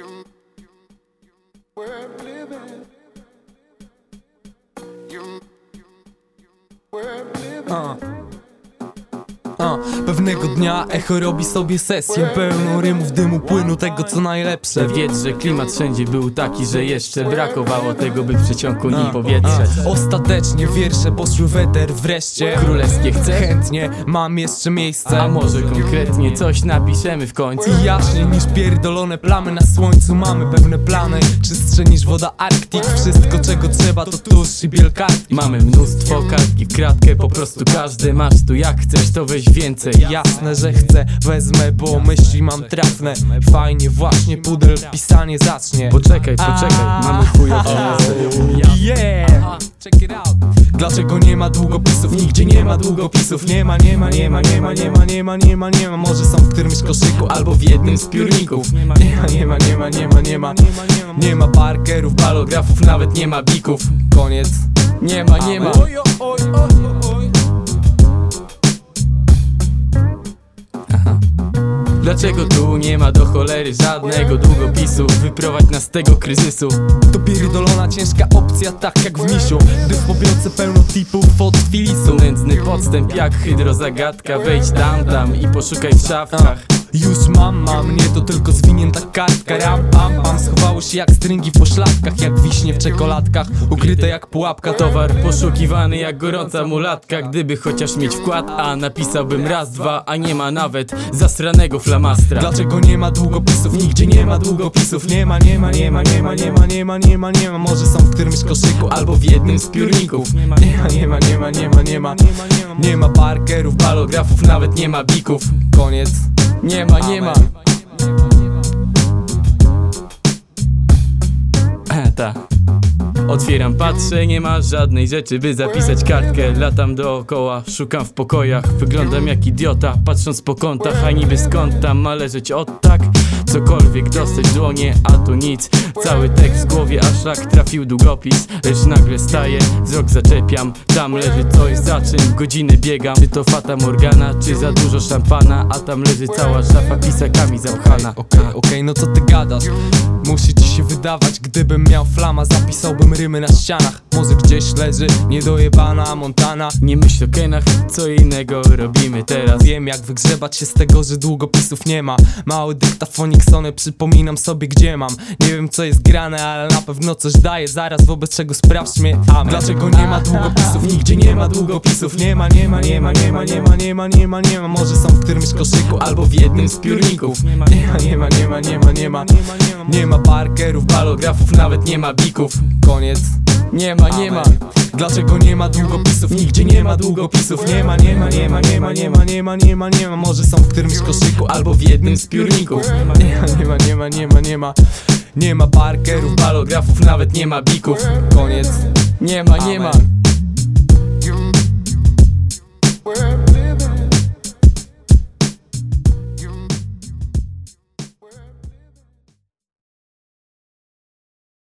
Uh huh. living. A, pewnego dnia echo robi sobie sesję. Pełną rymów, dymu, płynu, tego co najlepsze. Wiedz, że klimat wszędzie był taki, że jeszcze brakowało tego, by w przeciągu nim powietrzeć A, Ostatecznie wiersze poszły w eter wreszcie. Królewskie chcę? Chętnie, mam jeszcze miejsce. A może konkretnie coś napiszemy w końcu? I jaśniej niż pierdolone plamy na słońcu Mamy pewne plany, czystsze niż woda Arktik. Wszystko czego trzeba to tusz i biel kartki. Mamy mnóstwo kartki w kratkę, po prostu każdy masz tu jak chcesz, to weź więcej Jasne, że chcę, wezmę, bo myśli mam trafne Fajnie, właśnie pudel pisanie zacznie Poczekaj, poczekaj, mamy chujową Yeah! Check it out. Dlaczego nie ma długopisów? Nigdzie nie ma długopisów Nie ma, nie ma, nie ma, nie ma, nie ma, nie ma, nie ma, nie ma Może są w którymś koszyku albo w jednym z piórników Nie ma, nie ma, nie ma, nie ma, nie ma, nie ma Nie ma parkerów, balografów, nawet nie ma bików Koniec Nie ma, nie ma Dlaczego tu nie ma do cholery żadnego długopisu? Wyprowadź nas z tego kryzysu. To pierdolona ciężka opcja, tak jak w misiu Gdy w pobiorce pełno tipów od filisu. Nędzny podstęp jak hydrozagadka. Wejdź tam, tam i poszukaj w szafkach Już mam, mam, nie to tylko zwinięta kartka Ram, pam, pam, schowało się jak stringi w poszlatkach Jak wiśnie w czekoladkach, ukryte jak pułapka Towar poszukiwany jak gorąca mulatka Gdyby chociaż mieć wkład A napisałbym raz, dwa, a nie ma nawet zasranego flamastra Dlaczego nie ma długopisów? Nigdzie nie ma długopisów Nie ma, nie ma, nie ma, nie ma, nie ma, nie ma, nie ma, nie ma Może są w którymś koszyku albo w jednym z piórników Nie ma, nie ma, nie ma, nie ma, nie ma, nie ma Nie ma parkerów, balografów, nawet nie ma bików Koniec. Nie ma, nie ma. Ta Otwieram, patrzę, nie ma żadnej rzeczy, by zapisać kartkę. Latam dookoła, szukam w pokojach. Wyglądam jak idiota, patrząc po kątach A niby skąd tam ma leżeć? Od tak? Cokolwiek dostać dłonie, a tu nic. Cały tekst w głowie, a szlak trafił długopis. Lecz nagle staję, wzrok zaczepiam. Tam leży coś, za czym godziny biegam. Czy to Fata Morgana, czy za dużo szampana? A tam leży cała szafa pisakami zapchana. Okej, okej, no co ty gadasz? Musi ci się wydawać, gdybym miał flama Zapisałbym rymy na ścianach. Może gdzieś leży niedojebana Montana. Nie myśl o kenach, co innego robimy teraz. Wiem jak wygrzebać się z tego, że długopisów nie ma. Mały dyktafonik Przypominam sobie gdzie mam Nie wiem co jest grane, ale na pewno coś daje Zaraz wobec czego sprawdź mnie Amen. Dlaczego nie ma długopisów? Nigdzie nie ma długopisów Nie ma, nie ma, nie ma, nie ma, nie ma, nie ma, nie ma, nie ma Może są w którymś koszyku albo w jednym z piórników nie ma, nie ma, nie ma, nie ma, nie ma Nie ma parkerów, balografów, nawet nie ma bików Koniec Nie ma, nie ma Dlaczego nie ma długopisów? Nigdzie nie ma długopisów Nie ma, nie ma, nie ma, nie ma, nie ma, nie ma, nie ma, nie ma Może są w którymś koszyku albo w jednym z piórników Nie ma, nie ma, nie ma, nie ma, nie ma Nie ma parkerów, balografów, nawet nie ma bików Koniec Nie ma, nie ma